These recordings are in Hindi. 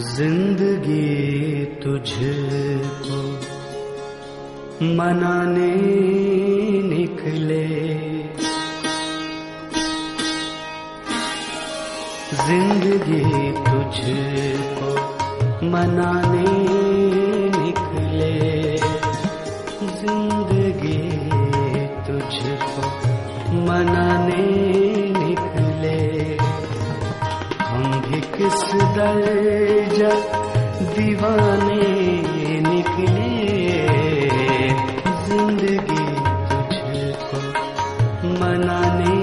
ज़िंदगी तुझको मनाने निकले। ज़िंदगी तुझको मनाने किस दर्जा दीवाने निकले? ज़िंदगी तुझको मनाने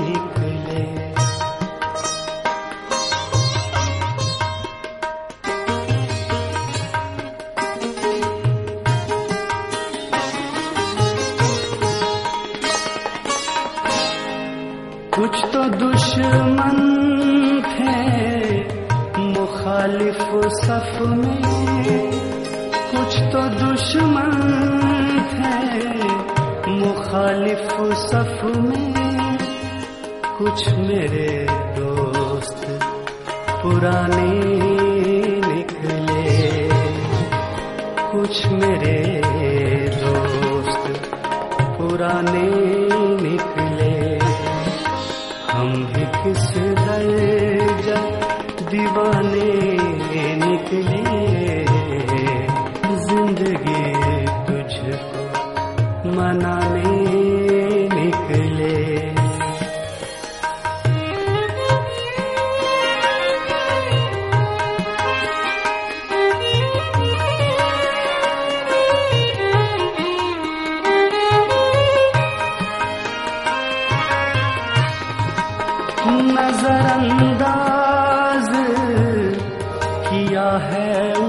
निकले। कुछ तो दुश्मन मुखालिफ सफ में कुछ तो दुश्मन थे। मुखालिफ सफ में कुछ मेरे दोस्त पुराने निकले। कुछ मेरे दोस्त पुराने निकले। हम भी किस दर्जा दीवाने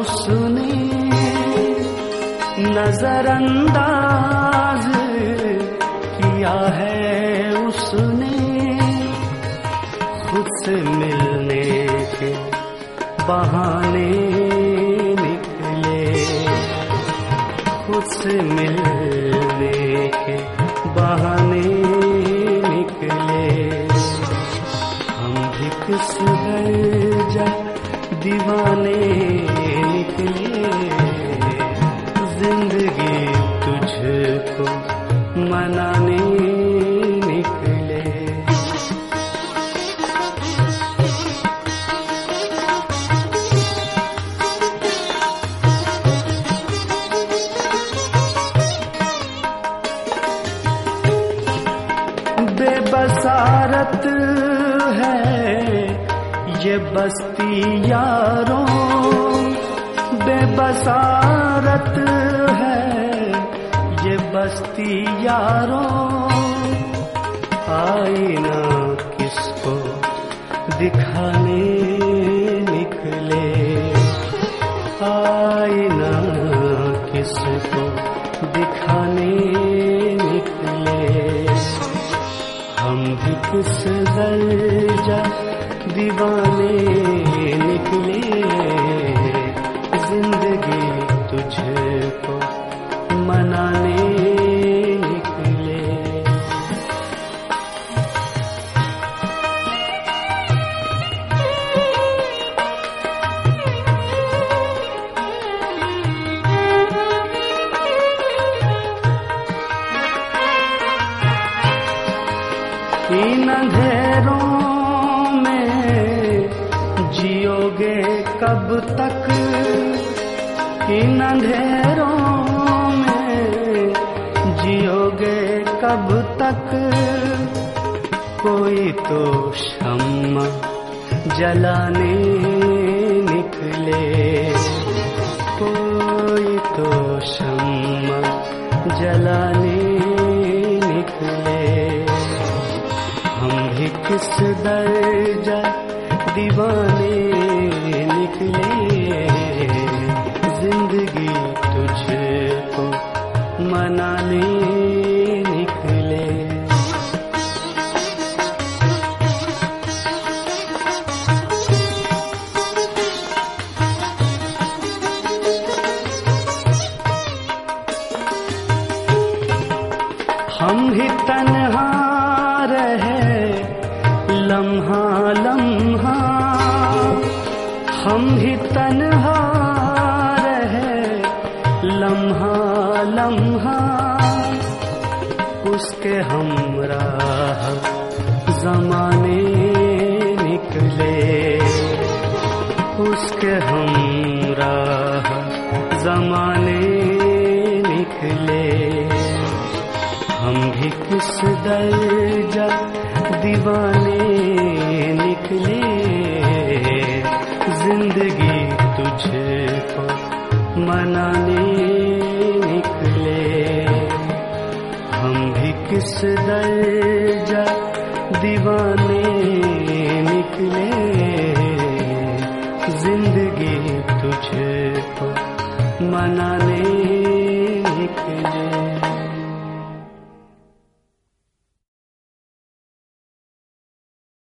उसने नजरअंदाज किया है उसने खुद से मिलने के बहाने निकले। खुद से मिलने के बहाने निकले। हम भी किस दीवाने मनाने निकले। बेबसारत है ये बस्ती यारों। बेबसारत है ये बस्ती यारों आईना किसको दिखाने निकले। आईना किसको दिखाने निकले। हम भी किस दर्जा दीवाने निकले। ज़िंदगी तुझको मनाने इन अंधेरों में जियोगे कब तक इन अंधेरों में जियोगे कब तक कोई तो शम्मा जलाने निकले कोई तो शम्मा जलाने किस दर्जा दीवाने निकले जिंदगी तुझको मनाने निकले। हम ही तन्हा हम ही तन्हा रहे, लम्हा लम्हा, उसके हमरा जमाने निकले। उसके हमरा जमाने निकले। हम भी किस दर्जा दीवाने निकले। ज़िंदगी तुझको मनाने निकले। हम भी किस दर्जा दीवाने निकले। ज़िंदगी तुझको मनाने निकले।